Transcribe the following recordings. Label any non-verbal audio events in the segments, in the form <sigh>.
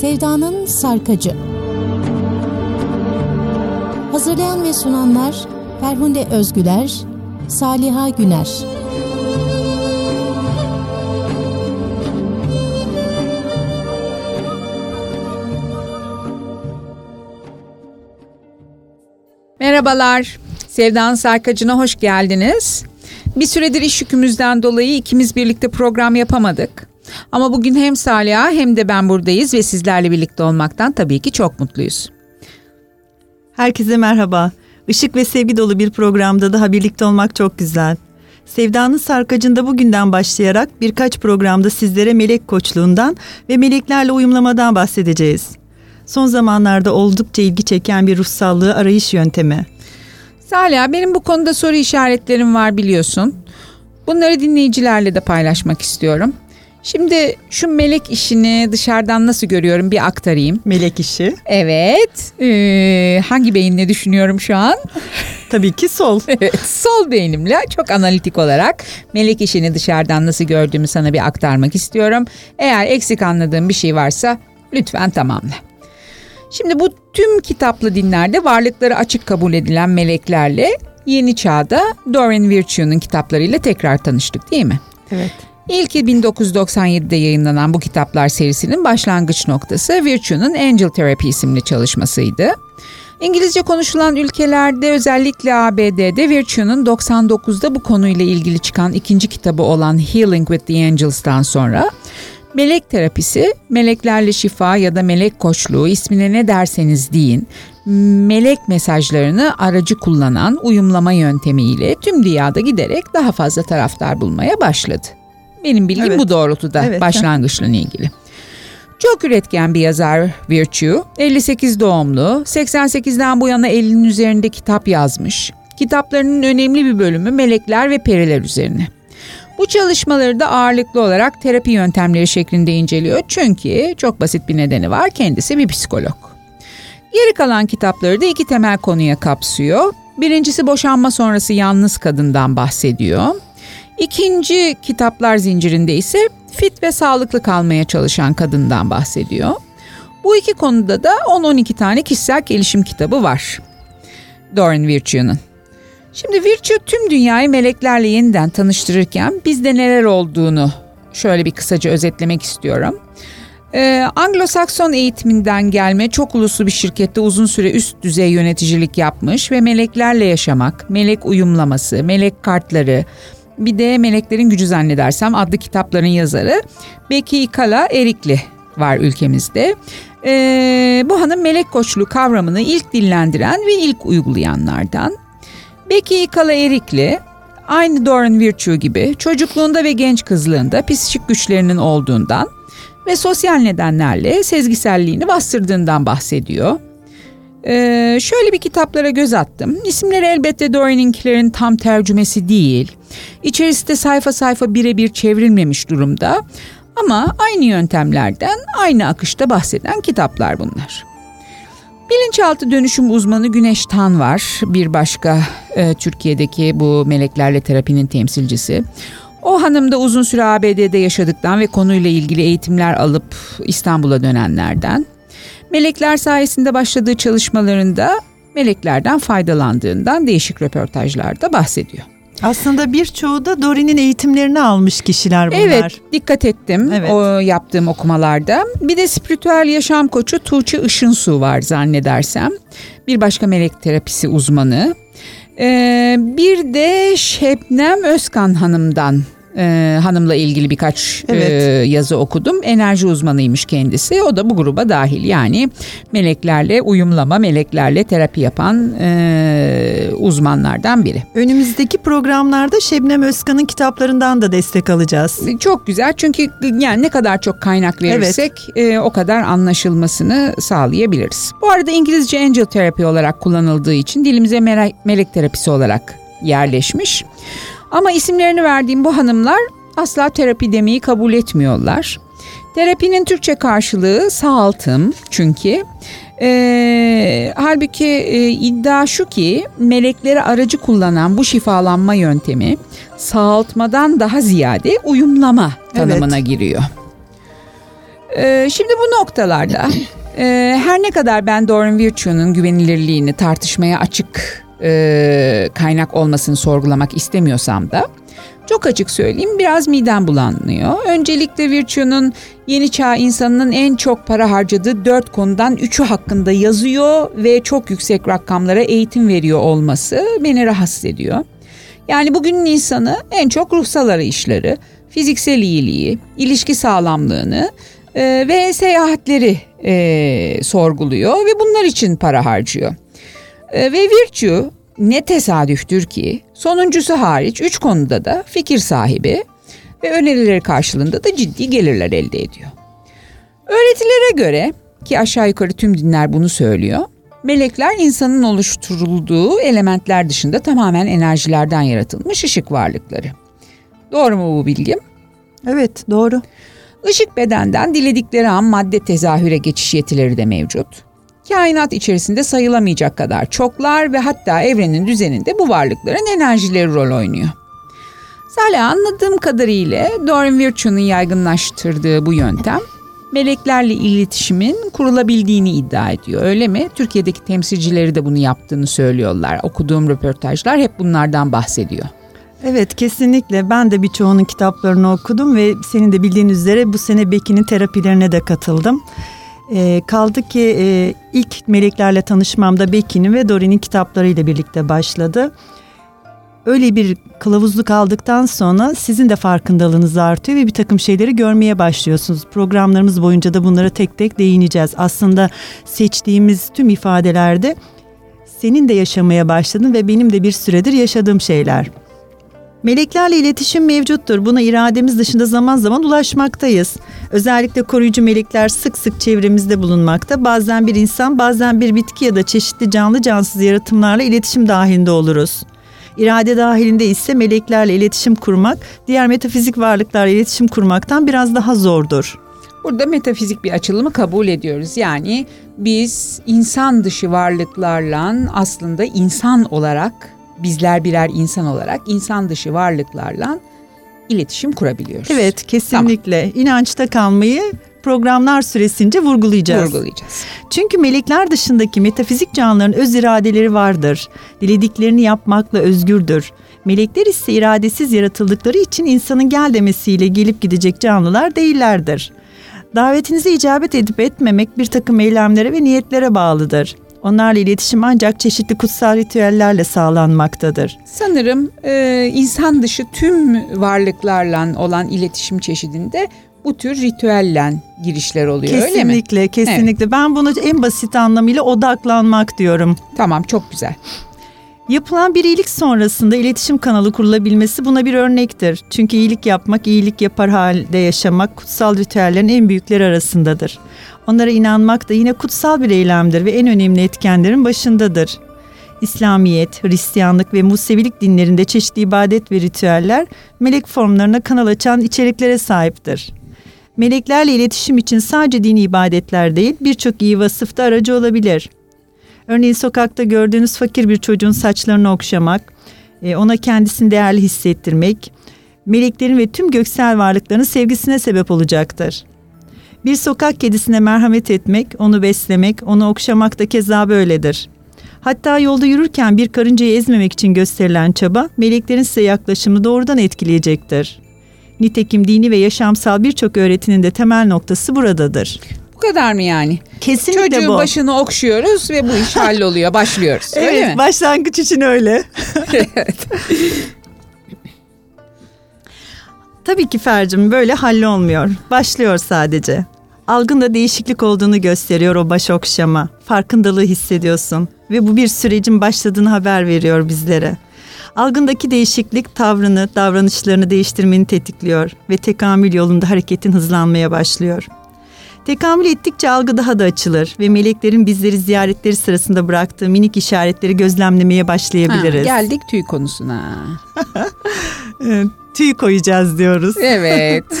Sevdanın Sarkacı Hazırlayan ve sunanlar Ferhunde Özgüler, Saliha Güner Merhabalar, Sevdanın Sarkacı'na hoş geldiniz. Bir süredir iş yükümüzden dolayı ikimiz birlikte program yapamadık. Ama bugün hem Saliha hem de ben buradayız ve sizlerle birlikte olmaktan tabii ki çok mutluyuz. Herkese merhaba. Işık ve sevgi dolu bir programda daha birlikte olmak çok güzel. Sevdanın Sarkacı'nda bugünden başlayarak birkaç programda sizlere melek koçluğundan ve meleklerle uyumlamadan bahsedeceğiz. Son zamanlarda oldukça ilgi çeken bir ruhsallığı arayış yöntemi. Salih benim bu konuda soru işaretlerim var biliyorsun. Bunları dinleyicilerle de paylaşmak istiyorum. Şimdi şu melek işini dışarıdan nasıl görüyorum bir aktarayım. Melek işi. Evet. Ee, hangi beyinle düşünüyorum şu an? <laughs> Tabii ki sol. <laughs> evet, sol beynimle çok analitik olarak melek işini dışarıdan nasıl gördüğümü sana bir aktarmak istiyorum. Eğer eksik anladığım bir şey varsa lütfen tamamla. Şimdi bu tüm kitaplı dinlerde varlıkları açık kabul edilen meleklerle yeni çağda Doreen Virtue'nun kitaplarıyla tekrar tanıştık değil mi? Evet. İlki 1997'de yayınlanan bu kitaplar serisinin başlangıç noktası Virtue'nun Angel Therapy isimli çalışmasıydı. İngilizce konuşulan ülkelerde özellikle ABD'de Virtue'nun 99'da bu konuyla ilgili çıkan ikinci kitabı olan Healing with the Angels'tan sonra Melek terapisi, meleklerle şifa ya da melek koçluğu ismine ne derseniz deyin, melek mesajlarını aracı kullanan uyumlama yöntemiyle tüm dünyada giderek daha fazla taraftar bulmaya başladı. Benim bilgim evet. bu doğrultuda evet. başlangıçla ilgili. Çok üretken bir yazar Virtue, 58 doğumlu, 88'den bu yana 50'nin üzerinde kitap yazmış. Kitaplarının önemli bir bölümü melekler ve periler üzerine. Bu çalışmaları da ağırlıklı olarak terapi yöntemleri şeklinde inceliyor. Çünkü çok basit bir nedeni var. Kendisi bir psikolog. Geri kalan kitapları da iki temel konuya kapsıyor. Birincisi boşanma sonrası yalnız kadından bahsediyor. İkinci kitaplar zincirinde ise fit ve sağlıklı kalmaya çalışan kadından bahsediyor. Bu iki konuda da 10-12 tane kişisel gelişim kitabı var. Doreen Virtue'nun. Şimdi Virtue tüm dünyayı meleklerle yeniden tanıştırırken bizde neler olduğunu şöyle bir kısaca özetlemek istiyorum. Ee, Anglo-Sakson eğitiminden gelme çok uluslu bir şirkette uzun süre üst düzey yöneticilik yapmış ve meleklerle yaşamak, melek uyumlaması, melek kartları, bir de Meleklerin Gücü zannedersem adlı kitapların yazarı Becky Ikala Erikli var ülkemizde. Ee, bu hanım melek koçluğu kavramını ilk dillendiren ve ilk uygulayanlardan. Becky Ikala Erikli aynı Doreen Virtue gibi çocukluğunda ve genç kızlığında psikik güçlerinin olduğundan ve sosyal nedenlerle sezgiselliğini bastırdığından bahsediyor. Ee, şöyle bir kitaplara göz attım. İsimleri elbette Doreen'inkilerin tam tercümesi değil. İçerisi de sayfa sayfa birebir çevrilmemiş durumda. Ama aynı yöntemlerden aynı akışta bahseden kitaplar bunlar. Bilinçaltı dönüşüm uzmanı Güneş Tan var. Bir başka e, Türkiye'deki bu meleklerle terapinin temsilcisi. O hanım da uzun süre ABD'de yaşadıktan ve konuyla ilgili eğitimler alıp İstanbul'a dönenlerden. Melekler sayesinde başladığı çalışmalarında meleklerden faydalandığından değişik röportajlarda bahsediyor. Aslında birçoğu da Dori'nin eğitimlerini almış kişiler bunlar. Evet, dikkat ettim evet. o yaptığım okumalarda. Bir de spiritüel yaşam koçu Tuğçe Işınsu var zannedersem. Bir başka melek terapisi uzmanı. Ee, bir de Şebnem Özkan Hanım'dan e, hanımla ilgili birkaç evet. e, yazı okudum. Enerji uzmanıymış kendisi. O da bu gruba dahil. Yani meleklerle uyumlama, meleklerle terapi yapan e, uzmanlardan biri. Önümüzdeki programlarda Şebnem Özkan'ın kitaplarından da destek alacağız. Çok güzel çünkü yani ne kadar çok kaynak verirsek evet. e, o kadar anlaşılmasını sağlayabiliriz. Bu arada İngilizce angel terapi olarak kullanıldığı için dilimize melek, melek terapisi olarak yerleşmiş. Ama isimlerini verdiğim bu hanımlar asla terapi demeyi kabul etmiyorlar. Terapinin Türkçe karşılığı sağaltım çünkü. Ee, halbuki e, iddia şu ki melekleri aracı kullanan bu şifalanma yöntemi sağaltmadan daha ziyade uyumlama tanımına evet. giriyor. Ee, şimdi bu noktalarda e, her ne kadar ben Doreen Virtue'nun güvenilirliğini tartışmaya açık e, kaynak olmasını sorgulamak istemiyorsam da çok açık söyleyeyim biraz midem bulanıyor. Öncelikle Virtue'nun yeni çağ insanının en çok para harcadığı dört konudan üçü hakkında yazıyor ve çok yüksek rakamlara eğitim veriyor olması beni rahatsız ediyor. Yani bugünün insanı en çok ruhsal arayışları, fiziksel iyiliği, ilişki sağlamlığını e, ve seyahatleri e, sorguluyor ve bunlar için para harcıyor. E, ve Virtue ne tesadüftür ki sonuncusu hariç üç konuda da fikir sahibi ve önerileri karşılığında da ciddi gelirler elde ediyor. Öğretilere göre ki aşağı yukarı tüm dinler bunu söylüyor. Melekler insanın oluşturulduğu elementler dışında tamamen enerjilerden yaratılmış ışık varlıkları. Doğru mu bu bilgim? Evet doğru. Işık bedenden diledikleri an madde tezahüre geçiş yetileri de mevcut. Kainat içerisinde sayılamayacak kadar çoklar ve hatta evrenin düzeninde bu varlıkların enerjileri rol oynuyor. Salih anladığım kadarıyla Doreen Virtue'nun yaygınlaştırdığı bu yöntem meleklerle iletişimin kurulabildiğini iddia ediyor. Öyle mi? Türkiye'deki temsilcileri de bunu yaptığını söylüyorlar. Okuduğum röportajlar hep bunlardan bahsediyor. Evet kesinlikle ben de birçoğunun kitaplarını okudum ve senin de bildiğin üzere bu sene Beki'nin terapilerine de katıldım. E, kaldı ki e, ilk meleklerle tanışmamda Beki'nin ve Doreen'in kitaplarıyla birlikte başladı. Öyle bir kılavuzluk aldıktan sonra sizin de farkındalığınız artıyor ve bir takım şeyleri görmeye başlıyorsunuz. Programlarımız boyunca da bunlara tek tek değineceğiz. Aslında seçtiğimiz tüm ifadelerde senin de yaşamaya başladın ve benim de bir süredir yaşadığım şeyler. Meleklerle iletişim mevcuttur. Buna irademiz dışında zaman zaman ulaşmaktayız. Özellikle koruyucu melekler sık sık çevremizde bulunmakta. Bazen bir insan, bazen bir bitki ya da çeşitli canlı cansız yaratımlarla iletişim dahilinde oluruz. İrade dahilinde ise meleklerle iletişim kurmak, diğer metafizik varlıklarla iletişim kurmaktan biraz daha zordur. Burada metafizik bir açılımı kabul ediyoruz. Yani biz insan dışı varlıklarla aslında insan olarak bizler birer insan olarak insan dışı varlıklarla iletişim kurabiliyoruz. Evet kesinlikle tamam. inançta kalmayı programlar süresince vurgulayacağız. Vurgulayacağız. Çünkü melekler dışındaki metafizik canlıların öz iradeleri vardır. Dilediklerini yapmakla özgürdür. Melekler ise iradesiz yaratıldıkları için insanın gel demesiyle gelip gidecek canlılar değillerdir. Davetinize icabet edip etmemek bir takım eylemlere ve niyetlere bağlıdır. Onlarla iletişim ancak çeşitli kutsal ritüellerle sağlanmaktadır. Sanırım e, insan dışı tüm varlıklarla olan iletişim çeşidinde bu tür ritüelle girişler oluyor kesinlikle, öyle mi? Kesinlikle kesinlikle. Evet. Ben bunu en basit anlamıyla odaklanmak diyorum. Tamam çok güzel. Yapılan bir iyilik sonrasında iletişim kanalı kurulabilmesi buna bir örnektir. Çünkü iyilik yapmak, iyilik yapar halde yaşamak kutsal ritüellerin en büyükleri arasındadır. Onlara inanmak da yine kutsal bir eylemdir ve en önemli etkenlerin başındadır. İslamiyet, Hristiyanlık ve Musevilik dinlerinde çeşitli ibadet ve ritüeller melek formlarına kanal açan içeriklere sahiptir. Meleklerle iletişim için sadece dini ibadetler değil birçok iyi vasıfta aracı olabilir. Örneğin sokakta gördüğünüz fakir bir çocuğun saçlarını okşamak, e, ona kendisini değerli hissettirmek, meleklerin ve tüm göksel varlıkların sevgisine sebep olacaktır. Bir sokak kedisine merhamet etmek, onu beslemek, onu okşamak da keza böyledir. Hatta yolda yürürken bir karıncayı ezmemek için gösterilen çaba meleklerin size yaklaşımını doğrudan etkileyecektir. Nitekim dini ve yaşamsal birçok öğretinin de temel noktası buradadır. Kadar mı yani? Kesinlikle Çocuğun bu. başını okşuyoruz ve bu iş <laughs> halloluyor. Başlıyoruz. evet, öyle mi? başlangıç için öyle. <laughs> <laughs> evet. Tabii ki Fercim böyle hallolmuyor. Başlıyor sadece. Algında değişiklik olduğunu gösteriyor o baş okşama. Farkındalığı hissediyorsun ve bu bir sürecin başladığını haber veriyor bizlere. Algındaki değişiklik tavrını, davranışlarını değiştirmeni tetikliyor ve tekamül yolunda hareketin hızlanmaya başlıyor. Tekamül ettikçe algı daha da açılır ve meleklerin bizleri ziyaretleri sırasında bıraktığı minik işaretleri gözlemlemeye başlayabiliriz. Ha, geldik tüy konusuna. <laughs> tüy koyacağız diyoruz. Evet. <laughs>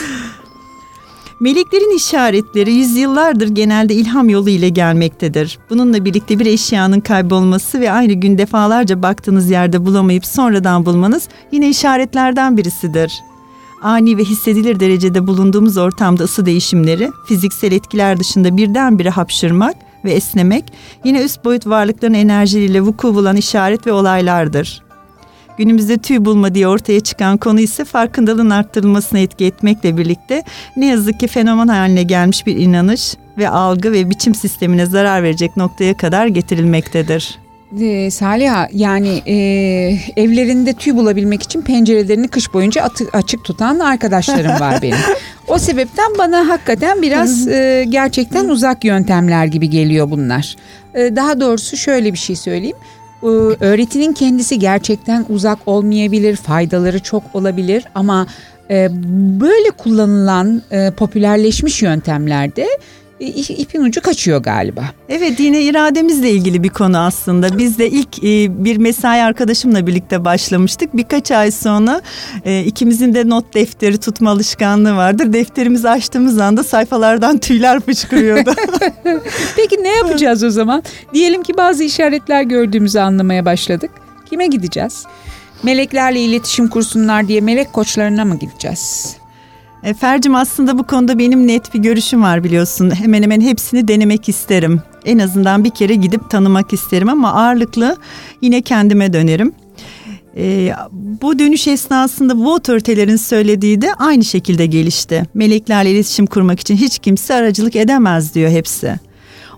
Meleklerin işaretleri yüzyıllardır genelde ilham yolu ile gelmektedir. Bununla birlikte bir eşyanın kaybolması ve aynı gün defalarca baktığınız yerde bulamayıp sonradan bulmanız yine işaretlerden birisidir. Ani ve hissedilir derecede bulunduğumuz ortamda ısı değişimleri, fiziksel etkiler dışında birdenbire hapşırmak ve esnemek yine üst boyut varlıkların enerjileriyle vuku bulan işaret ve olaylardır. Günümüzde tüy bulma diye ortaya çıkan konu ise farkındalığın arttırılmasına etki etmekle birlikte ne yazık ki fenomen haline gelmiş bir inanış ve algı ve biçim sistemine zarar verecek noktaya kadar getirilmektedir. E, Saliha yani e, evlerinde tüy bulabilmek için pencerelerini kış boyunca atı, açık tutan arkadaşlarım var benim. <laughs> O sebepten bana hakikaten biraz e, gerçekten uzak yöntemler gibi geliyor bunlar. E, daha doğrusu şöyle bir şey söyleyeyim. E, öğretinin kendisi gerçekten uzak olmayabilir, faydaları çok olabilir ama e, böyle kullanılan e, popülerleşmiş yöntemlerde ipin ucu kaçıyor galiba. Evet yine irademizle ilgili bir konu aslında. Biz de ilk e, bir mesai arkadaşımla birlikte başlamıştık. Birkaç ay sonra e, ikimizin de not defteri tutma alışkanlığı vardır. Defterimizi açtığımız anda sayfalardan tüyler fışkırıyordu. <laughs> Peki ne yapacağız o zaman? Diyelim ki bazı işaretler gördüğümüzü anlamaya başladık. Kime gideceğiz? Meleklerle iletişim kursunlar diye melek koçlarına mı gideceğiz? E, Fercim aslında bu konuda benim net bir görüşüm var biliyorsun. Hemen hemen hepsini denemek isterim. En azından bir kere gidip tanımak isterim ama ağırlıklı yine kendime dönerim. E, bu dönüş esnasında bu otoritelerin söylediği de aynı şekilde gelişti. Meleklerle iletişim kurmak için hiç kimse aracılık edemez diyor hepsi.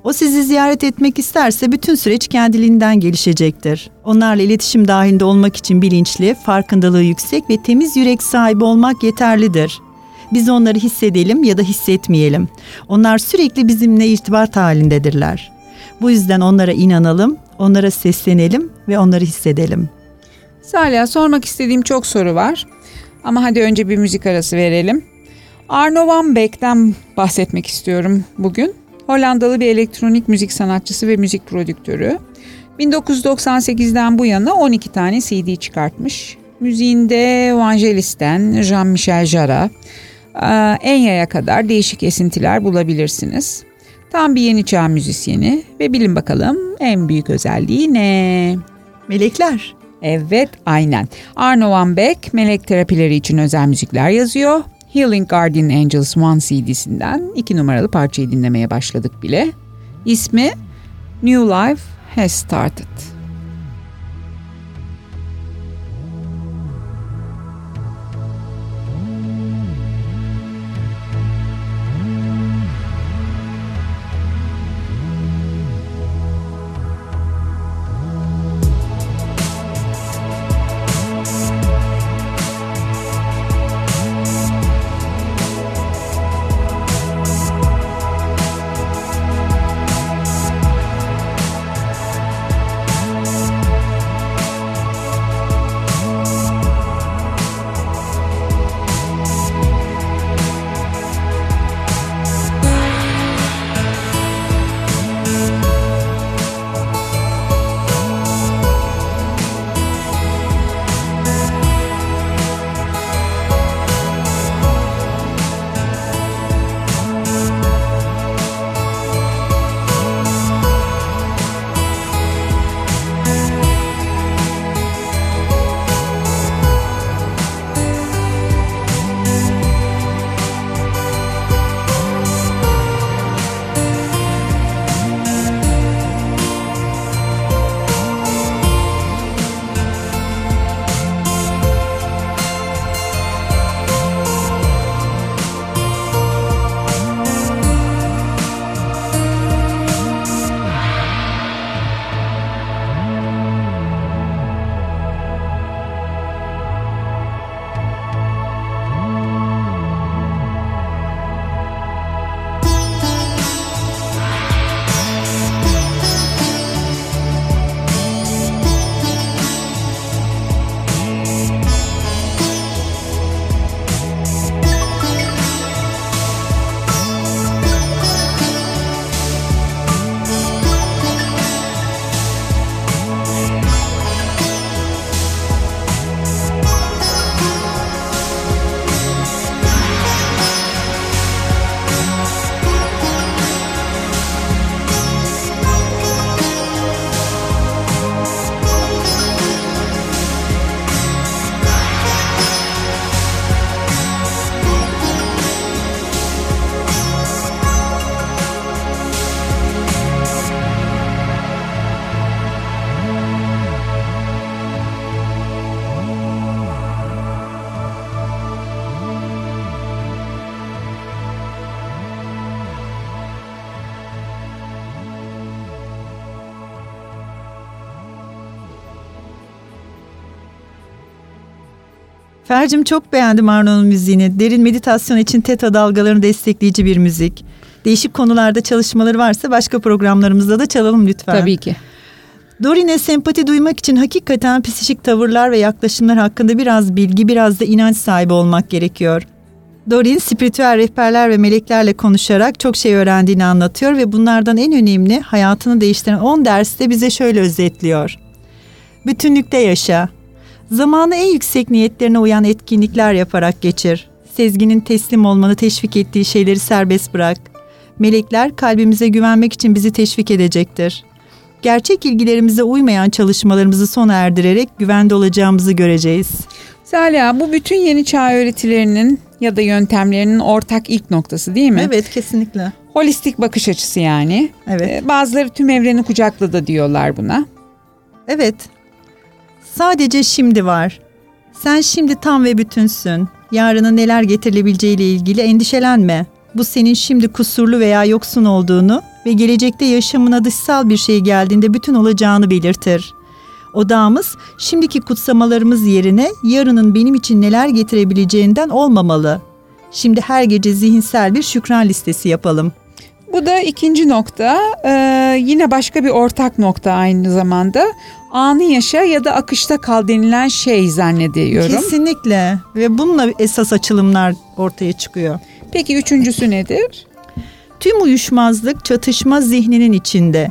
O sizi ziyaret etmek isterse bütün süreç kendiliğinden gelişecektir. Onlarla iletişim dahilinde olmak için bilinçli, farkındalığı yüksek ve temiz yürek sahibi olmak yeterlidir. Biz onları hissedelim ya da hissetmeyelim. Onlar sürekli bizimle irtibat halindedirler. Bu yüzden onlara inanalım, onlara seslenelim ve onları hissedelim. Salih sormak istediğim çok soru var. Ama hadi önce bir müzik arası verelim. Arno van Beek'ten bahsetmek istiyorum bugün. Hollandalı bir elektronik müzik sanatçısı ve müzik prodüktörü. 1998'den bu yana 12 tane CD çıkartmış. Müziğinde Vangelis'ten Jean-Michel Jarre, Enya'ya kadar değişik esintiler bulabilirsiniz. Tam bir yeni çağ müzisyeni ve bilin bakalım en büyük özelliği ne? Melekler. Evet aynen. Arno Van Beek melek terapileri için özel müzikler yazıyor. Healing Guardian Angels One CD'sinden iki numaralı parçayı dinlemeye başladık bile. İsmi New Life Has Started. Fercim çok beğendim Arno'nun müziğini. Derin meditasyon için teta dalgalarını destekleyici bir müzik. Değişik konularda çalışmaları varsa başka programlarımızda da çalalım lütfen. Tabii ki. Dorin'e sempati duymak için hakikaten psikik tavırlar ve yaklaşımlar hakkında biraz bilgi, biraz da inanç sahibi olmak gerekiyor. Dorin spiritüel rehberler ve meleklerle konuşarak çok şey öğrendiğini anlatıyor ve bunlardan en önemli hayatını değiştiren 10 derste bize şöyle özetliyor. Bütünlükte yaşa. Zamanı en yüksek niyetlerine uyan etkinlikler yaparak geçir. Sezginin teslim olmanı teşvik ettiği şeyleri serbest bırak. Melekler kalbimize güvenmek için bizi teşvik edecektir. Gerçek ilgilerimize uymayan çalışmalarımızı sona erdirerek güvende olacağımızı göreceğiz. Zaliha bu bütün yeni çağ öğretilerinin ya da yöntemlerinin ortak ilk noktası değil mi? Evet kesinlikle. Holistik bakış açısı yani. Evet. Ee, Bazıları tüm evreni kucakladı diyorlar buna. Evet. Sadece şimdi var. Sen şimdi tam ve bütünsün. Yarına neler getirilebileceğiyle ilgili endişelenme. Bu senin şimdi kusurlu veya yoksun olduğunu ve gelecekte yaşamına dışsal bir şey geldiğinde bütün olacağını belirtir. Odağımız şimdiki kutsamalarımız yerine yarının benim için neler getirebileceğinden olmamalı. Şimdi her gece zihinsel bir şükran listesi yapalım. Bu da ikinci nokta. Ee, yine başka bir ortak nokta aynı zamanda. Anı yaşa ya da akışta kal denilen şey zannediyorum. Kesinlikle ve bununla esas açılımlar ortaya çıkıyor. Peki üçüncüsü nedir? Tüm uyuşmazlık çatışma zihninin içinde.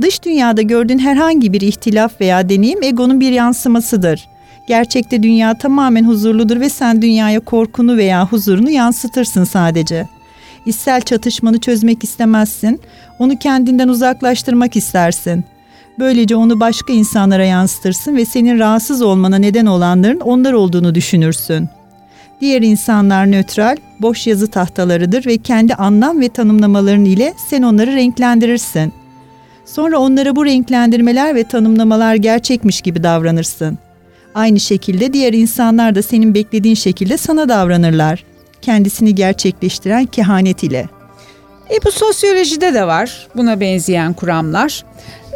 Dış dünyada gördüğün herhangi bir ihtilaf veya deneyim egonun bir yansımasıdır. Gerçekte dünya tamamen huzurludur ve sen dünyaya korkunu veya huzurunu yansıtırsın sadece. İçsel çatışmanı çözmek istemezsin, onu kendinden uzaklaştırmak istersin. Böylece onu başka insanlara yansıtırsın ve senin rahatsız olmana neden olanların onlar olduğunu düşünürsün. Diğer insanlar nötral, boş yazı tahtalarıdır ve kendi anlam ve tanımlamaların ile sen onları renklendirirsin. Sonra onlara bu renklendirmeler ve tanımlamalar gerçekmiş gibi davranırsın. Aynı şekilde diğer insanlar da senin beklediğin şekilde sana davranırlar. Kendisini gerçekleştiren kehanet ile. E bu sosyolojide de var buna benzeyen kuramlar.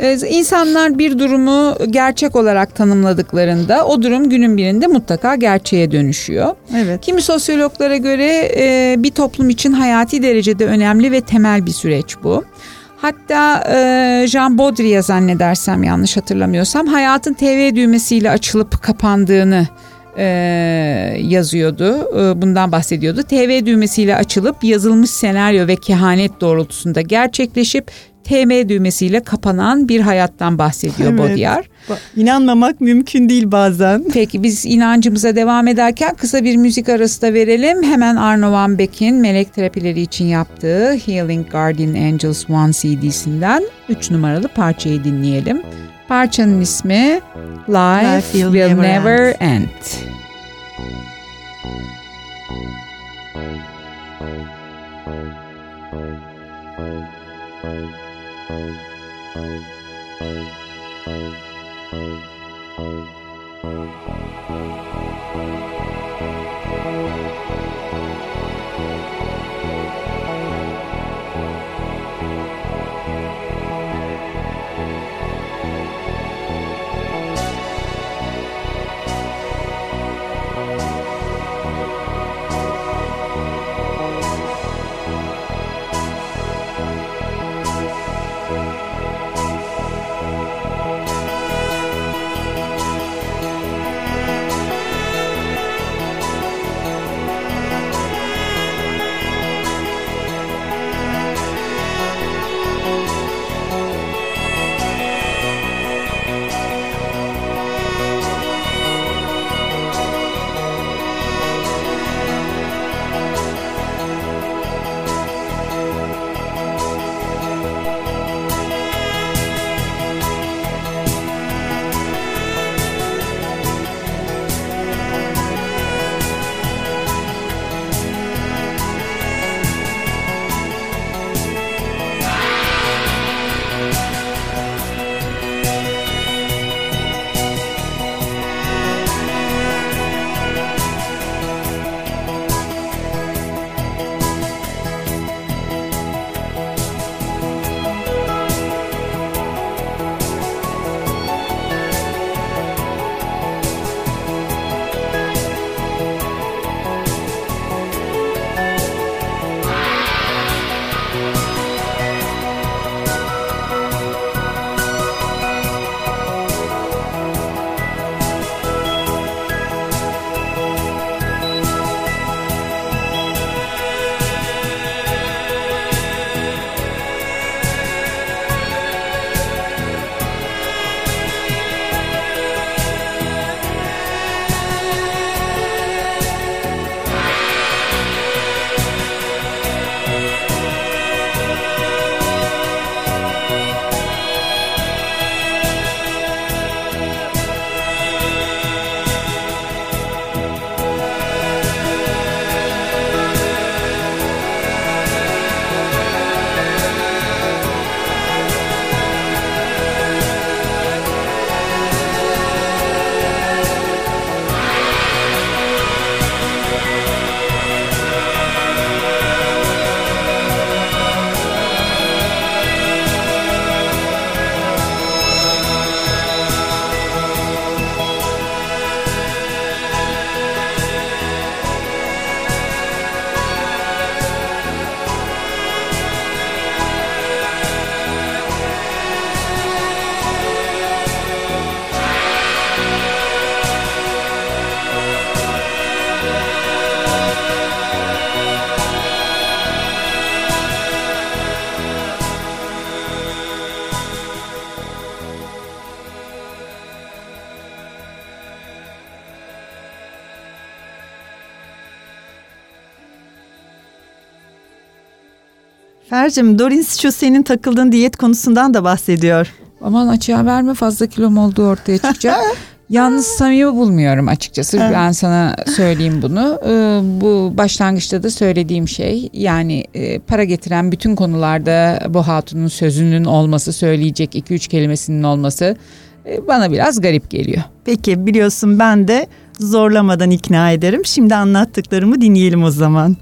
Ee, İnsanlar bir durumu gerçek olarak tanımladıklarında o durum günün birinde mutlaka gerçeğe dönüşüyor. Evet. Kimi sosyologlara göre e, bir toplum için hayati derecede önemli ve temel bir süreç bu. Hatta e, Jean Baudrillard zannedersem yanlış hatırlamıyorsam hayatın TV düğmesiyle açılıp kapandığını e, yazıyordu. E, bundan bahsediyordu. TV düğmesiyle açılıp yazılmış senaryo ve kehanet doğrultusunda gerçekleşip TM düğmesiyle kapanan bir hayattan bahsediyor evet. Baudrillard. İnanmamak mümkün değil bazen. Peki biz inancımıza devam ederken kısa bir müzik arası da verelim. Hemen Arno Van Beck'in melek terapileri için yaptığı Healing Guardian Angels One CD'sinden 3 numaralı parçayı dinleyelim. Parçanın ismi Life, Life Will, Never, End. end. Thank you. Fercim, Dorins şu senin takıldığın diyet konusundan da bahsediyor. Aman açığa verme fazla kilom olduğu ortaya çıkacak. <laughs> Yalnız samimi bulmuyorum açıkçası. Evet. Ben sana söyleyeyim bunu. Ee, bu başlangıçta da söylediğim şey yani e, para getiren bütün konularda bu hatunun sözünün olması, söyleyecek iki üç kelimesinin olması e, bana biraz garip geliyor. Peki biliyorsun ben de zorlamadan ikna ederim. Şimdi anlattıklarımı dinleyelim o zaman.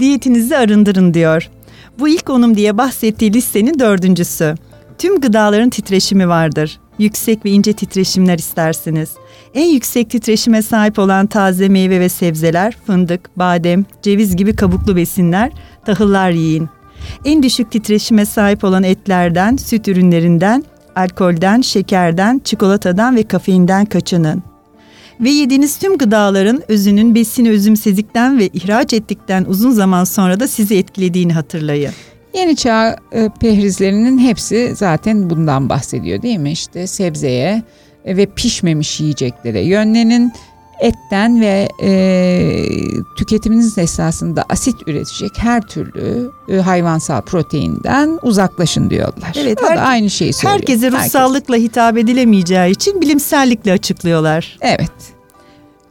Diyetinizi arındırın diyor. Bu ilk onum diye bahsettiği listenin dördüncüsü. Tüm gıdaların titreşimi vardır. Yüksek ve ince titreşimler istersiniz. En yüksek titreşime sahip olan taze meyve ve sebzeler, fındık, badem, ceviz gibi kabuklu besinler, tahıllar yiyin. En düşük titreşime sahip olan etlerden, süt ürünlerinden, alkolden, şekerden, çikolatadan ve kafeinden kaçının. Ve yediğiniz tüm gıdaların özünün besini özümsezlikten ve ihraç ettikten uzun zaman sonra da sizi etkilediğini hatırlayın. Yeni çağ e, pehrizlerinin hepsi zaten bundan bahsediyor değil mi? İşte sebzeye e, ve pişmemiş yiyeceklere yönlenin etten ve e, tüketiminiz esasında asit üretecek her türlü e, hayvansal proteinden uzaklaşın diyorlar. Evet, o her, da aynı şeyi söylüyor. Herkese ruhsallıkla Herkes. hitap edilemeyeceği için bilimsellikle açıklıyorlar. Evet.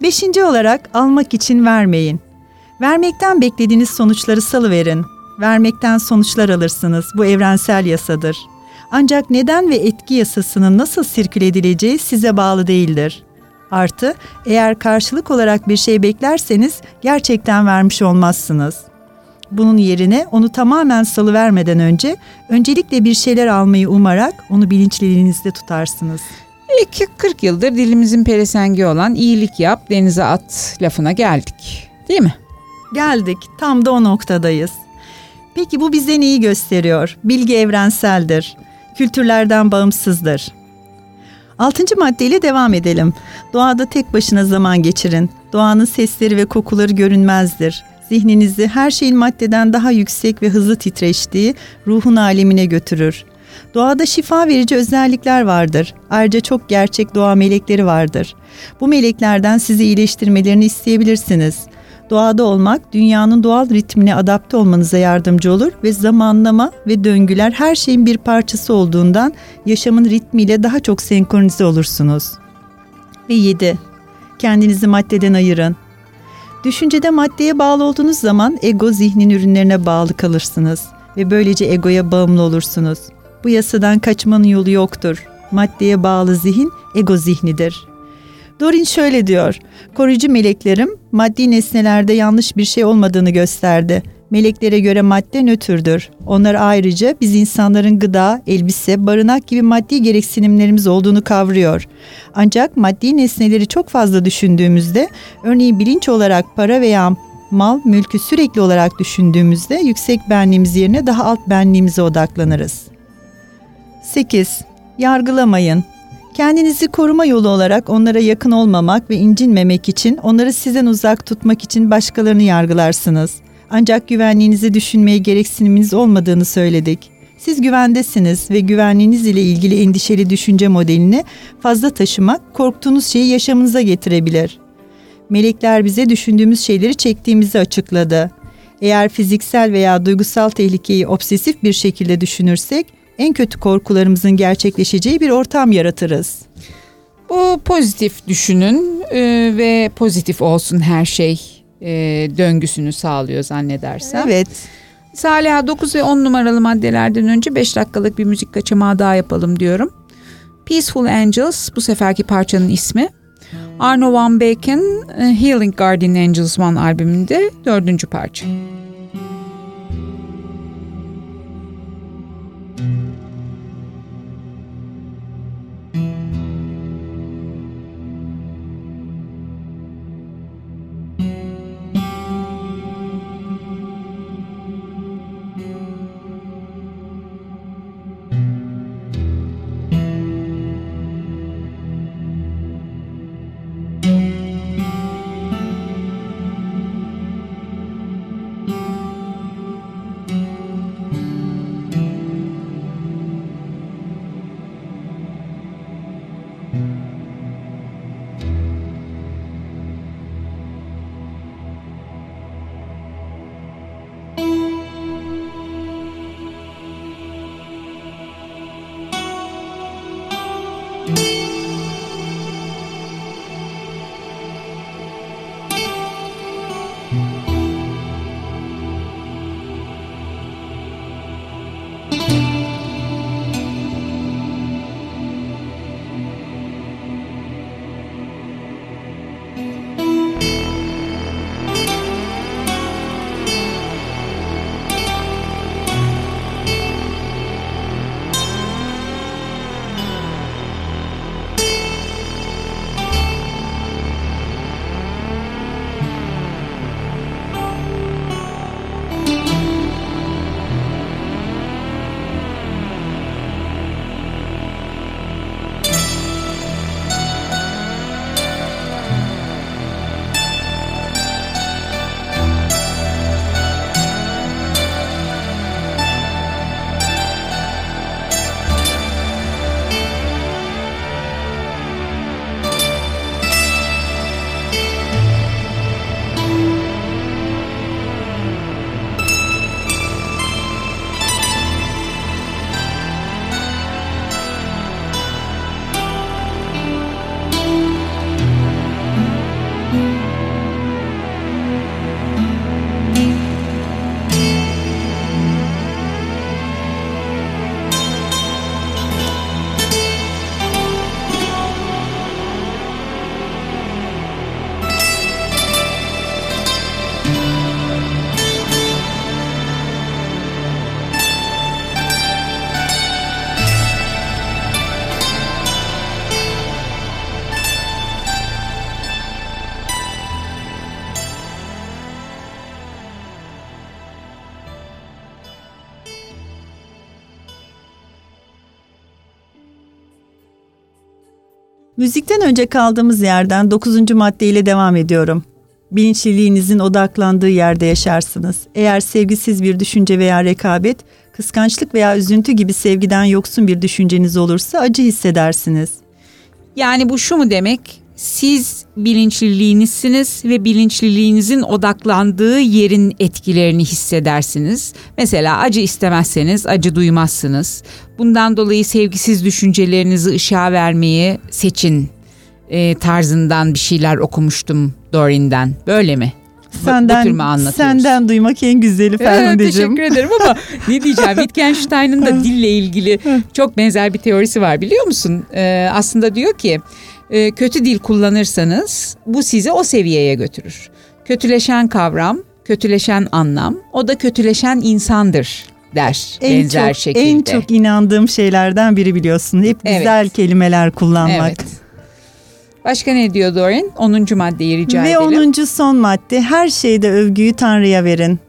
Beşinci olarak almak için vermeyin. Vermekten beklediğiniz sonuçları salıverin. Vermekten sonuçlar alırsınız. Bu evrensel yasadır. Ancak neden ve etki yasasının nasıl sirküle edileceği size bağlı değildir. Artı eğer karşılık olarak bir şey beklerseniz gerçekten vermiş olmazsınız. Bunun yerine onu tamamen salıvermeden önce öncelikle bir şeyler almayı umarak onu bilinçliliğinizde tutarsınız. İlk 40 yıldır dilimizin peresengi olan iyilik yap denize at lafına geldik. Değil mi? Geldik. Tam da o noktadayız. Peki bu bize neyi gösteriyor? Bilgi evrenseldir. Kültürlerden bağımsızdır. Altıncı maddeyle devam edelim. Doğada tek başına zaman geçirin. Doğanın sesleri ve kokuları görünmezdir. Zihninizi her şeyin maddeden daha yüksek ve hızlı titreştiği ruhun alemine götürür. Doğada şifa verici özellikler vardır. Ayrıca çok gerçek doğa melekleri vardır. Bu meleklerden sizi iyileştirmelerini isteyebilirsiniz. Doğada olmak dünyanın doğal ritmine adapte olmanıza yardımcı olur ve zamanlama ve döngüler her şeyin bir parçası olduğundan yaşamın ritmiyle daha çok senkronize olursunuz. Ve 7. Kendinizi maddeden ayırın. Düşüncede maddeye bağlı olduğunuz zaman ego zihnin ürünlerine bağlı kalırsınız ve böylece egoya bağımlı olursunuz. Bu yasadan kaçmanın yolu yoktur. Maddeye bağlı zihin ego zihnidir. Dorin şöyle diyor. Koruyucu meleklerim maddi nesnelerde yanlış bir şey olmadığını gösterdi. Meleklere göre madde nötrdür. Onlar ayrıca biz insanların gıda, elbise, barınak gibi maddi gereksinimlerimiz olduğunu kavruyor. Ancak maddi nesneleri çok fazla düşündüğümüzde, örneğin bilinç olarak para veya mal, mülkü sürekli olarak düşündüğümüzde yüksek benliğimiz yerine daha alt benliğimize odaklanırız. 8. Yargılamayın. Kendinizi koruma yolu olarak onlara yakın olmamak ve incinmemek için onları sizden uzak tutmak için başkalarını yargılarsınız. Ancak güvenliğinizi düşünmeye gereksiniminiz olmadığını söyledik. Siz güvendesiniz ve güvenliğiniz ile ilgili endişeli düşünce modelini fazla taşımak korktuğunuz şeyi yaşamınıza getirebilir. Melekler bize düşündüğümüz şeyleri çektiğimizi açıkladı. Eğer fiziksel veya duygusal tehlikeyi obsesif bir şekilde düşünürsek en kötü korkularımızın gerçekleşeceği bir ortam yaratırız. Bu pozitif düşünün e, ve pozitif olsun her şey e, döngüsünü sağlıyor zannedersem. Evet. Saliha 9 ve 10 numaralı maddelerden önce 5 dakikalık bir müzik kaçamağı daha yapalım diyorum. Peaceful Angels bu seferki parçanın ismi. Arno Van Beek'in e, Healing Guardian Angels One albümünde dördüncü parça. Müzikten önce kaldığımız yerden 9. maddeyle devam ediyorum. Bilinçliliğinizin odaklandığı yerde yaşarsınız. Eğer sevgisiz bir düşünce veya rekabet, kıskançlık veya üzüntü gibi sevgiden yoksun bir düşünceniz olursa acı hissedersiniz. Yani bu şu mu demek? Siz bilinçliliğinizsiniz ve bilinçliliğinizin odaklandığı yerin etkilerini hissedersiniz. Mesela acı istemezseniz acı duymazsınız. Bundan dolayı sevgisiz düşüncelerinizi ışığa vermeyi seçin e, tarzından bir şeyler okumuştum Dorin'den. Böyle mi? Senden, bu mü senden duymak en güzeli. Evet, teşekkür ederim ama <laughs> ne diyeceğim Wittgenstein'ın da <laughs> dille ilgili çok benzer bir teorisi var biliyor musun? Ee, aslında diyor ki e, kötü dil kullanırsanız bu sizi o seviyeye götürür. Kötüleşen kavram, kötüleşen anlam, o da kötüleşen insandır der en benzer çok, şekilde. En çok inandığım şeylerden biri biliyorsun. Hep güzel evet. kelimeler kullanmak. Evet. Başka ne diyor Dorin? 10. maddeyi rica Ve edelim. Ve 10. son madde her şeyde övgüyü Tanrı'ya verin.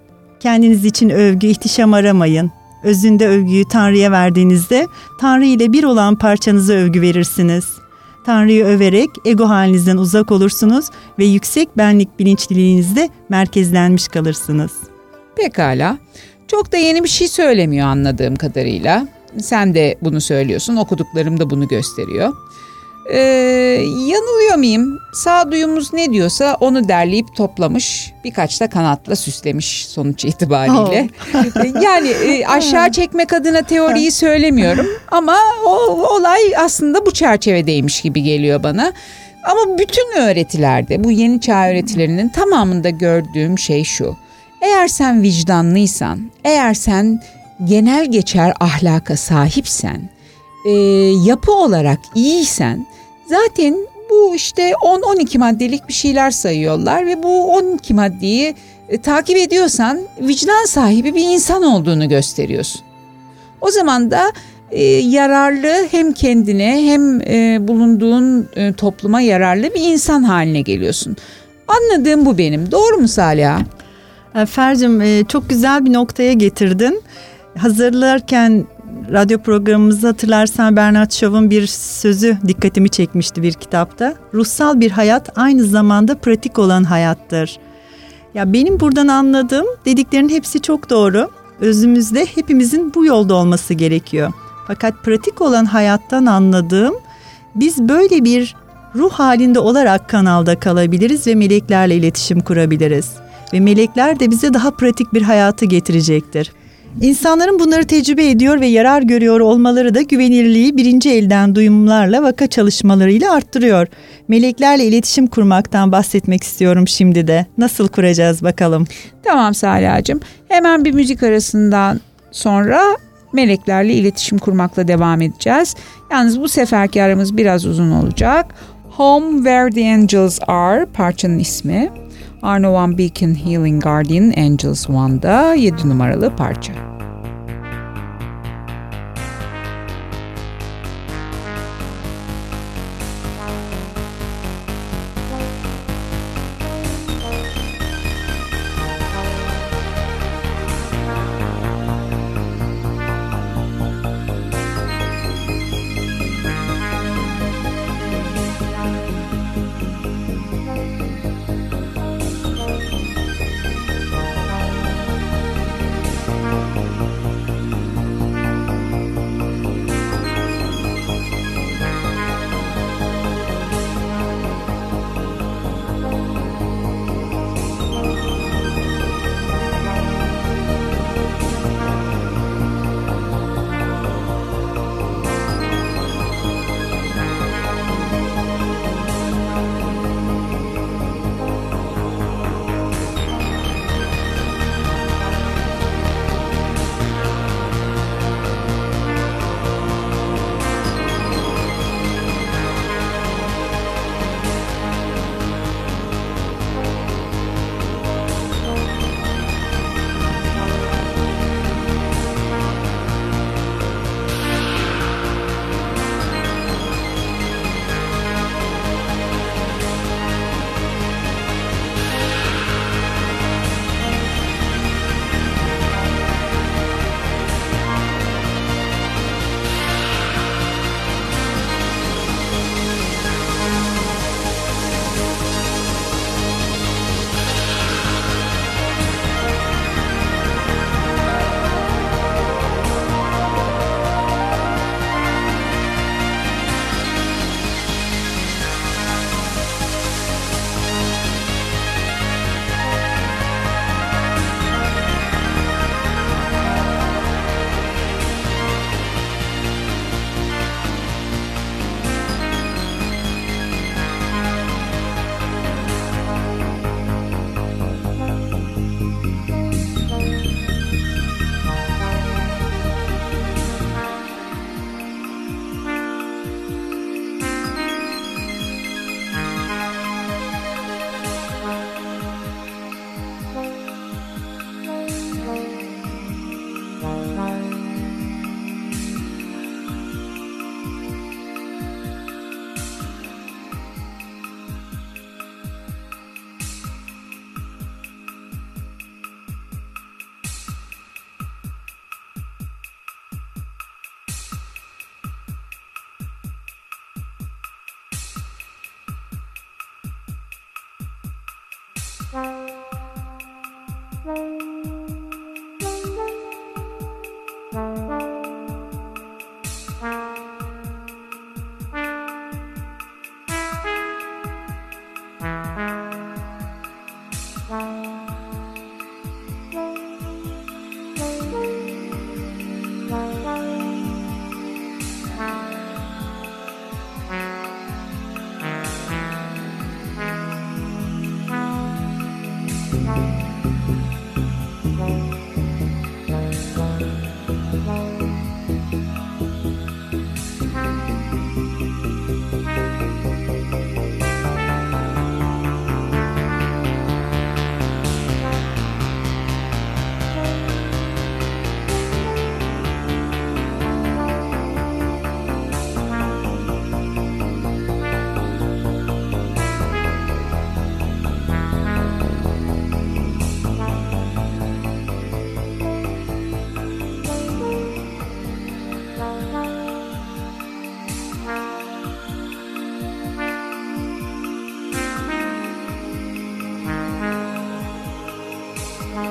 Kendiniz için övgü, ihtişam aramayın. Özünde övgüyü Tanrı'ya verdiğinizde Tanrı ile bir olan parçanıza övgü verirsiniz. Tanrı'yı överek ego halinizden uzak olursunuz ve yüksek benlik bilinçliliğinizde merkezlenmiş kalırsınız. Pekala. Çok da yeni bir şey söylemiyor anladığım kadarıyla. Sen de bunu söylüyorsun, okuduklarım da bunu gösteriyor. Ee, yanılıyor muyum? Sağduyumuz ne diyorsa onu derleyip toplamış, birkaç da kanatla süslemiş sonuç itibariyle. Oh. <laughs> yani e, aşağı çekmek adına teoriyi söylemiyorum <laughs> ama o olay aslında bu çerçevedeymiş gibi geliyor bana. Ama bütün öğretilerde, bu yeni çağ öğretilerinin tamamında gördüğüm şey şu. Eğer sen vicdanlıysan, eğer sen genel geçer ahlaka sahipsen, e, yapı olarak iyiysen zaten bu işte 10-12 maddelik bir şeyler sayıyorlar ve bu 12 maddeyi e, takip ediyorsan vicdan sahibi bir insan olduğunu gösteriyorsun. O zaman da e, yararlı hem kendine hem e, bulunduğun e, topluma yararlı bir insan haline geliyorsun. Anladığım bu benim. Doğru mu Saliha? E, Fercim e, çok güzel bir noktaya getirdin. Hazırlarken radyo programımızı hatırlarsan Bernard Shaw'un bir sözü dikkatimi çekmişti bir kitapta. Ruhsal bir hayat aynı zamanda pratik olan hayattır. Ya benim buradan anladığım dediklerin hepsi çok doğru. Özümüzde hepimizin bu yolda olması gerekiyor. Fakat pratik olan hayattan anladığım biz böyle bir ruh halinde olarak kanalda kalabiliriz ve meleklerle iletişim kurabiliriz. Ve melekler de bize daha pratik bir hayatı getirecektir. İnsanların bunları tecrübe ediyor ve yarar görüyor olmaları da güvenilirliği birinci elden duyumlarla vaka çalışmalarıyla arttırıyor. Meleklerle iletişim kurmaktan bahsetmek istiyorum şimdi de. Nasıl kuracağız bakalım? Tamam Saliha'cığım. Hemen bir müzik arasından sonra meleklerle iletişim kurmakla devam edeceğiz. Yalnız bu seferki aramız biraz uzun olacak. Home Where the Angels Are parçanın ismi. Arno Van Beacon Healing Guardian Angels One'da 7 numaralı parça.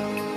Bye.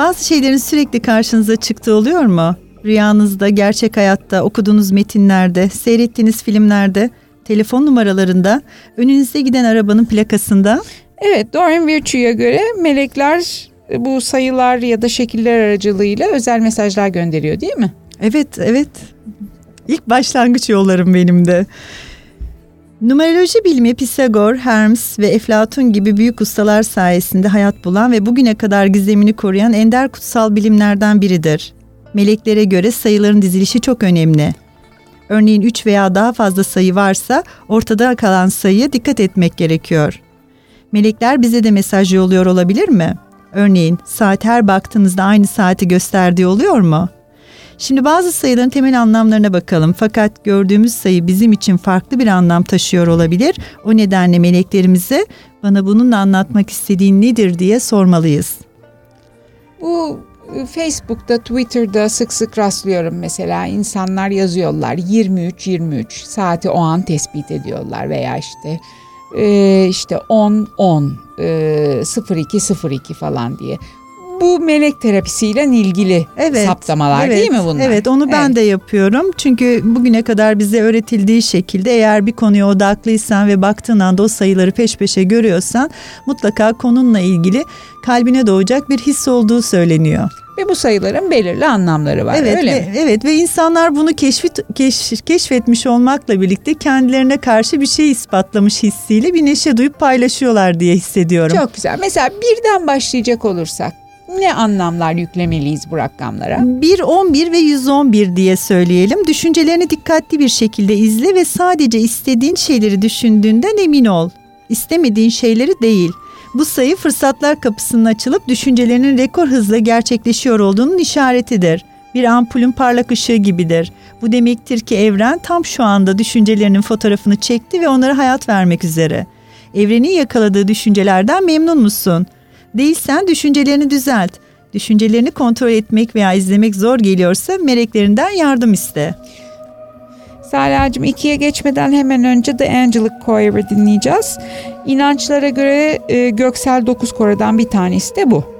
Bazı şeylerin sürekli karşınıza çıktığı oluyor mu? Rüyanızda, gerçek hayatta, okuduğunuz metinlerde, seyrettiğiniz filmlerde, telefon numaralarında, önünüzde giden arabanın plakasında. Evet, Doreen Virtue'ya göre melekler e, bu sayılar ya da şekiller aracılığıyla özel mesajlar gönderiyor değil mi? Evet, evet. İlk başlangıç yollarım benim de. Numeroloji bilimi Pisagor, Hermes ve Eflatun gibi büyük ustalar sayesinde hayat bulan ve bugüne kadar gizemini koruyan ender kutsal bilimlerden biridir. Meleklere göre sayıların dizilişi çok önemli. Örneğin 3 veya daha fazla sayı varsa ortada kalan sayıya dikkat etmek gerekiyor. Melekler bize de mesaj yolluyor olabilir mi? Örneğin saat her baktığınızda aynı saati gösterdiği oluyor mu? Şimdi bazı sayıların temel anlamlarına bakalım. Fakat gördüğümüz sayı bizim için farklı bir anlam taşıyor olabilir. O nedenle meleklerimize bana bununla anlatmak istediğin nedir diye sormalıyız. Bu e, Facebook'ta, Twitter'da sık sık rastlıyorum mesela insanlar yazıyorlar 23 23 saati o an tespit ediyorlar veya işte e, işte 10 10 e, 02 02 falan diye bu melek terapisiyle ilgili evet, saptamalar evet, değil mi bunlar? Evet onu ben evet. de yapıyorum. Çünkü bugüne kadar bize öğretildiği şekilde eğer bir konuya odaklıysan ve baktığın anda o sayıları peş peşe görüyorsan mutlaka konunla ilgili kalbine doğacak bir his olduğu söyleniyor. Ve bu sayıların belirli anlamları var evet, öyle ve, mi? Evet ve insanlar bunu keşfet, keş, keşfetmiş olmakla birlikte kendilerine karşı bir şey ispatlamış hissiyle bir neşe duyup paylaşıyorlar diye hissediyorum. Çok güzel. Mesela birden başlayacak olursak ne anlamlar yüklemeliyiz bu rakamlara? 1, 11 ve 111 diye söyleyelim. Düşüncelerini dikkatli bir şekilde izle ve sadece istediğin şeyleri düşündüğünden emin ol. İstemediğin şeyleri değil. Bu sayı fırsatlar kapısının açılıp düşüncelerinin rekor hızla gerçekleşiyor olduğunun işaretidir. Bir ampulün parlak ışığı gibidir. Bu demektir ki evren tam şu anda düşüncelerinin fotoğrafını çekti ve onlara hayat vermek üzere. Evrenin yakaladığı düşüncelerden memnun musun?'' Değilsen düşüncelerini düzelt. Düşüncelerini kontrol etmek veya izlemek zor geliyorsa meleklerinden yardım iste. Salih'cığım ikiye geçmeden hemen önce The Angelic Choir'ı dinleyeceğiz. İnançlara göre e, göksel dokuz koradan bir tanesi de bu.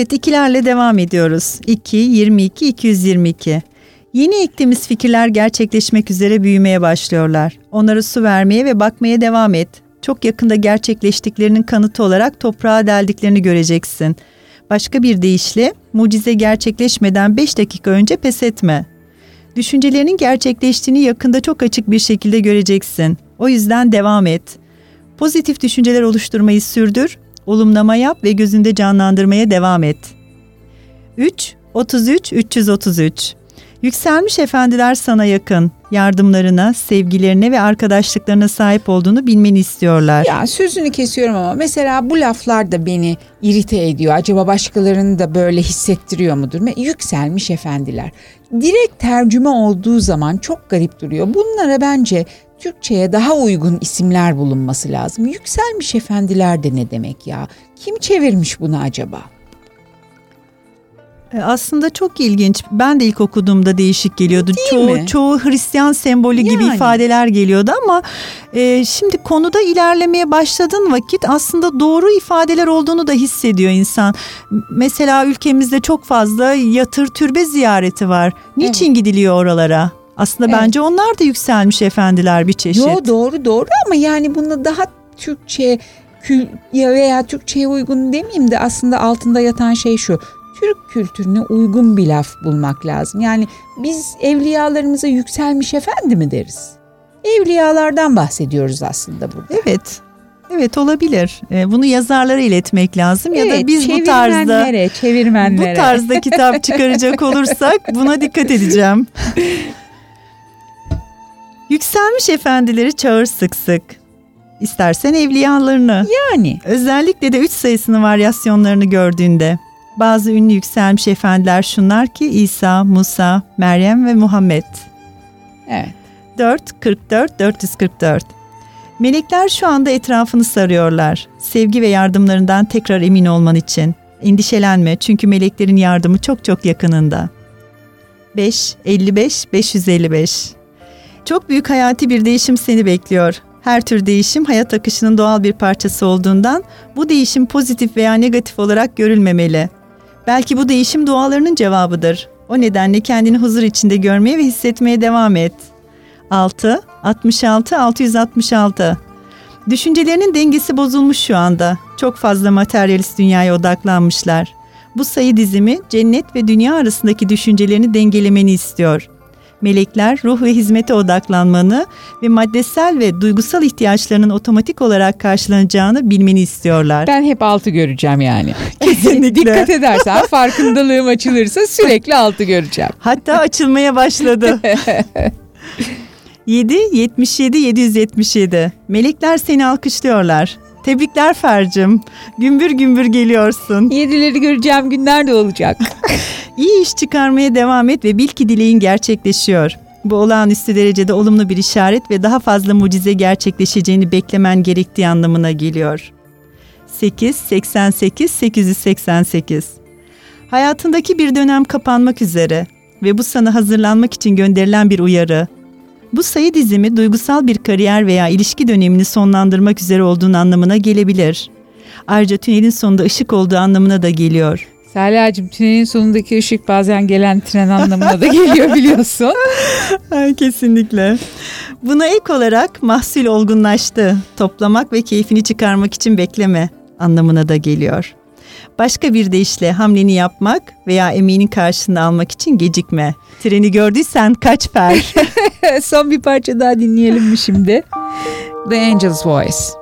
Evet ikilerle devam ediyoruz. 2, 22, 222. Yeni ektiğimiz fikirler gerçekleşmek üzere büyümeye başlıyorlar. Onları su vermeye ve bakmaya devam et. Çok yakında gerçekleştiklerinin kanıtı olarak toprağa deldiklerini göreceksin. Başka bir deyişle mucize gerçekleşmeden 5 dakika önce pes etme. Düşüncelerinin gerçekleştiğini yakında çok açık bir şekilde göreceksin. O yüzden devam et. Pozitif düşünceler oluşturmayı sürdür, olumlama yap ve gözünde canlandırmaya devam et. 3 33 333 Yükselmiş efendiler sana yakın. Yardımlarına, sevgilerine ve arkadaşlıklarına sahip olduğunu bilmeni istiyorlar. Ya sözünü kesiyorum ama mesela bu laflar da beni irite ediyor. Acaba başkalarını da böyle hissettiriyor mudur? Yükselmiş efendiler. Direkt tercüme olduğu zaman çok garip duruyor. Bunlara bence Türkçe'ye daha uygun isimler bulunması lazım. Yükselmiş efendiler de ne demek ya? Kim çevirmiş bunu acaba? E, aslında çok ilginç. Ben de ilk okuduğumda değişik geliyordu. Değil çoğu mi? çoğu Hristiyan sembolü gibi Yani. ifadeler geliyordu ama e, şimdi konuda ilerlemeye başladığın vakit aslında doğru ifadeler olduğunu da hissediyor insan. Mesela ülkemizde çok fazla yatır türbe ziyareti var. Niçin gidiliyor oralara? Aslında Evet. bence onlar da yükselmiş efendiler bir çeşit. Yo doğru doğru ama yani bunu daha Türkçe veya Türkçe'ye uygun demeyeyim de aslında altında yatan şey şu. Türk kültürüne uygun bir laf bulmak lazım. Yani biz evliyalarımıza yükselmiş efendi mi deriz? Evliyalardan bahsediyoruz aslında burada. Evet. Evet olabilir. E, bunu yazarlara iletmek lazım ya da Evet, biz bu tarzda çevirmenlere. Bu tarzda kitap çıkaracak <laughs> olursak buna dikkat edeceğim. <laughs> Yükselmiş efendileri çağır sık sık. İstersen evliyalarını. yani Özellikle de üç sayısının varyasyonlarını gördüğünde. Bazı ünlü yükselmiş efendiler şunlar ki İsa, Musa, Meryem ve Muhammed. evet. 4, 44, 444. Melekler şu anda etrafını sarıyorlar. Sevgi ve yardımlarından tekrar emin olman için. Endişelenme çünkü meleklerin yardımı çok çok yakınında. 5, 55, 555. Çok büyük hayati bir değişim seni bekliyor. Her tür değişim hayat akışının doğal bir parçası olduğundan bu değişim pozitif veya negatif olarak görülmemeli. Belki bu değişim dualarının cevabıdır. O nedenle kendini huzur içinde görmeye ve hissetmeye devam et. 6, 66, 666. Düşüncelerinin dengesi bozulmuş şu anda. Çok fazla materyalist dünyaya odaklanmışlar. Bu sayı dizimi cennet ve dünya arasındaki düşüncelerini dengelemeni istiyor. Melekler ruh ve hizmete odaklanmanı ve maddesel ve duygusal ihtiyaçlarının otomatik olarak karşılanacağını bilmeni istiyorlar. Ben hep altı göreceğim yani. <laughs> Kesinlikle. Dikkat edersen farkındalığım açılırsa sürekli altı göreceğim. Hatta açılmaya başladı. 7 77 777. Melekler seni alkışlıyorlar. Tebrikler Fercim. Gümbür gümbür geliyorsun. Yedileri göreceğim günler de olacak. <laughs> İyi iş çıkarmaya devam et ve bil ki dileğin gerçekleşiyor. Bu olağanüstü derecede olumlu bir işaret ve daha fazla mucize gerçekleşeceğini beklemen gerektiği anlamına geliyor. 8 88 888. Hayatındaki bir dönem kapanmak üzere ve bu sana hazırlanmak için gönderilen bir uyarı. Bu sayı dizimi duygusal bir kariyer veya ilişki dönemini sonlandırmak üzere olduğun anlamına gelebilir. Ayrıca tünelin sonunda ışık olduğu anlamına da geliyor. Saliha'cığım tünelin sonundaki ışık bazen gelen tren anlamına da geliyor <laughs> biliyorsun. Kesinlikle. Buna ek olarak mahsul olgunlaştı. Toplamak ve keyfini çıkarmak için bekleme anlamına da geliyor. Başka bir deyişle hamleni yapmak veya emeğinin karşılığını almak için gecikme. Treni gördüysen kaç fer. <laughs> Son bir parça daha dinleyelim mi şimdi? The Angel's Voice.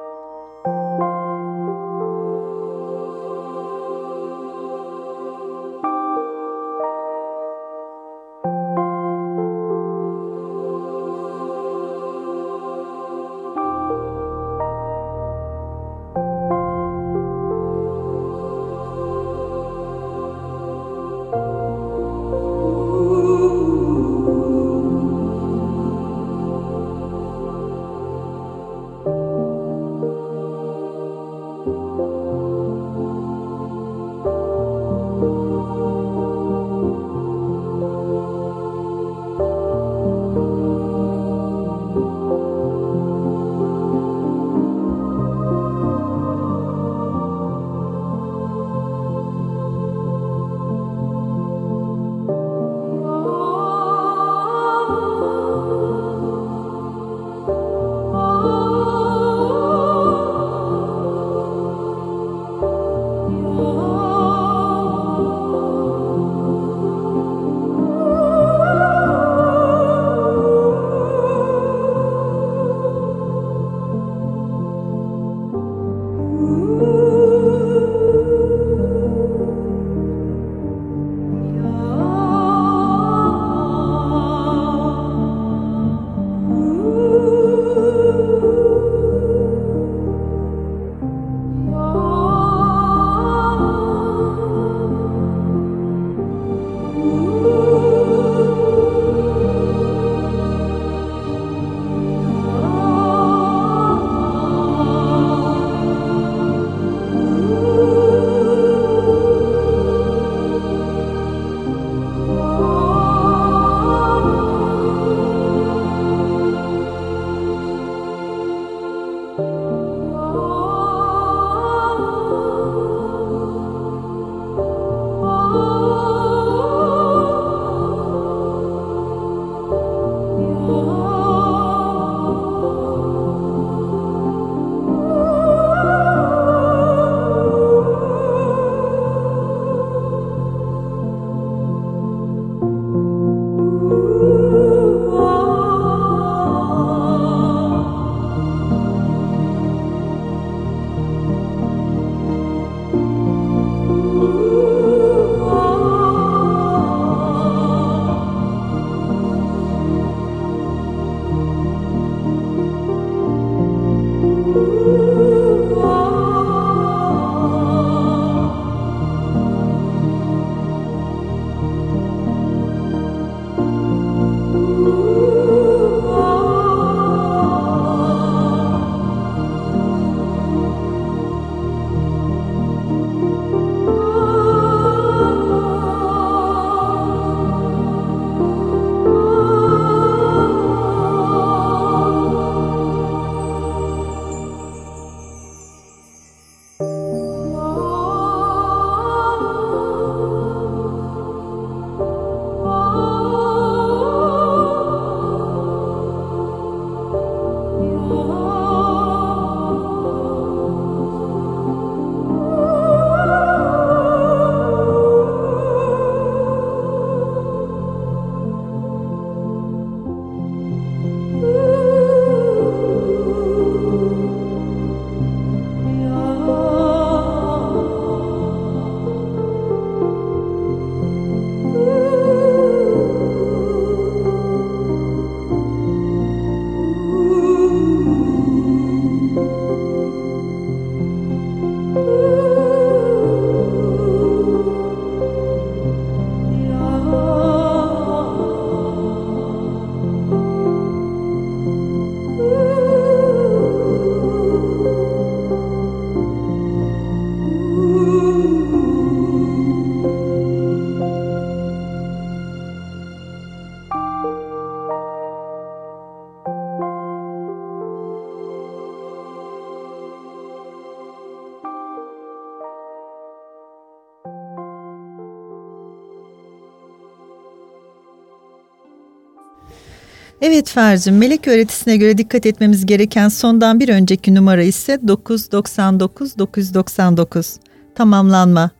Evet Fercim, melek öğretisine göre dikkat etmemiz gereken sondan bir önceki numara ise 999 999. Tamamlanma.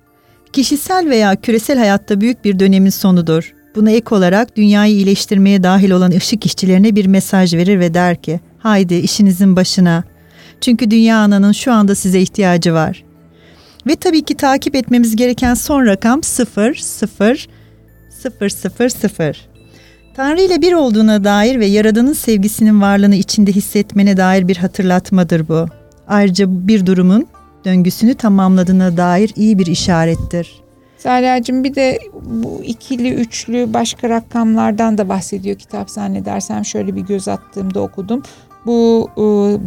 Kişisel veya küresel hayatta büyük bir dönemin sonudur. Buna ek olarak dünyayı iyileştirmeye dahil olan ışık işçilerine bir mesaj verir ve der ki, haydi işinizin başına. Çünkü dünya ananın şu anda size ihtiyacı var. Ve tabii ki takip etmemiz gereken son rakam 0 0 0 0 0. Tanrı ile bir olduğuna dair ve Yaradan'ın sevgisinin varlığını içinde hissetmene dair bir hatırlatmadır bu. Ayrıca bir durumun döngüsünü tamamladığına dair iyi bir işarettir. Saliha'cığım bir de bu ikili, üçlü başka rakamlardan da bahsediyor kitap zannedersem. Şöyle bir göz attığımda okudum. Bu e,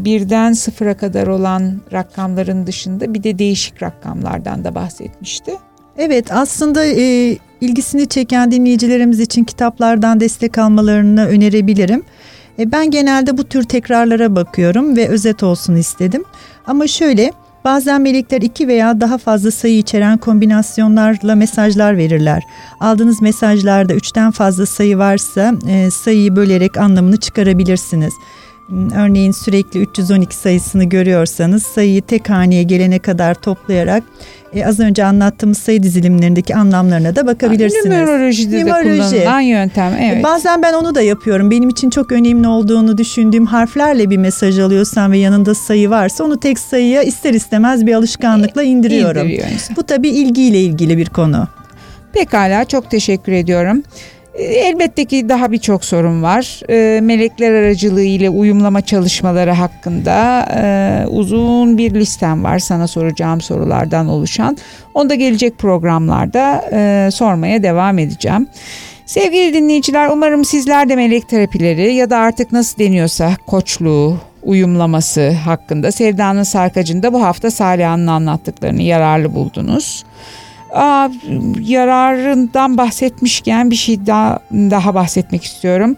birden sıfıra kadar olan rakamların dışında bir de değişik rakamlardan da bahsetmişti. Evet aslında e, ilgisini çeken dinleyicilerimiz için kitaplardan destek almalarını önerebilirim. E, ben genelde bu tür tekrarlara bakıyorum ve özet olsun istedim. Ama şöyle bazen melekler iki veya daha fazla sayı içeren kombinasyonlarla mesajlar verirler. Aldığınız mesajlarda üçten fazla sayı varsa e, sayıyı bölerek anlamını çıkarabilirsiniz. Örneğin sürekli 312 sayısını görüyorsanız sayıyı tek haneye gelene kadar toplayarak e, az önce anlattığımız sayı dizilimlerindeki anlamlarına da bakabilirsiniz. Numerolojide Numeroloji. de kullanılan yöntem. Evet. E, bazen ben onu da yapıyorum. Benim için çok önemli olduğunu düşündüğüm harflerle bir mesaj alıyorsam ve yanında sayı varsa onu tek sayıya ister istemez bir alışkanlıkla indiriyorum. Bu tabii ilgiyle ilgili bir konu. Pekala çok teşekkür ediyorum. E, elbette ki daha birçok sorun var. E, melekler aracılığı ile uyumlama çalışmaları hakkında e, uzun bir listem var sana soracağım sorulardan oluşan. Onu da gelecek programlarda sormaya devam edeceğim. Sevgili dinleyiciler umarım sizler de melek terapileri ya da artık nasıl deniyorsa koçluğu, uyumlaması hakkında Sevda'nın Sarkacı'nda bu hafta Saliha'nın anlattıklarını yararlı buldunuz. Aa, yararından bahsetmişken bir şey daha daha bahsetmek istiyorum.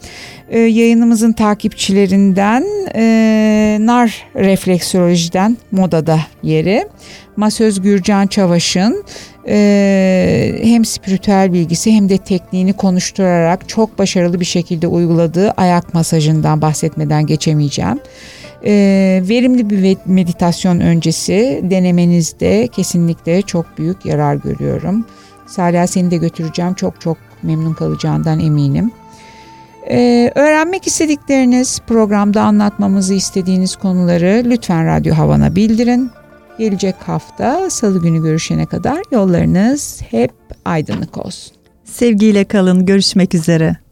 Ee, yayınımızın takipçilerinden e, nar refleksolojiden modada yeri. Masöz Gürcan Çavaş'ın e, hem spiritüel bilgisi hem de tekniğini konuşturarak çok başarılı bir şekilde uyguladığı ayak masajından bahsetmeden geçemeyeceğim. E, verimli bir meditasyon öncesi denemenizde kesinlikle çok büyük yarar görüyorum. Salih seni de götüreceğim. Çok çok memnun kalacağından eminim. Ee, öğrenmek istedikleriniz, programda anlatmamızı istediğiniz konuları lütfen Radyo Havan'a bildirin. Gelecek hafta salı günü görüşene kadar yollarınız hep aydınlık olsun. Sevgiyle kalın, görüşmek üzere.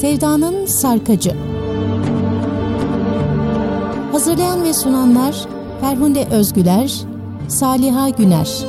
Sevdanın Sarkacı. Hazırlayan ve sunanlar Ferhunde Özgüler, Saliha Güner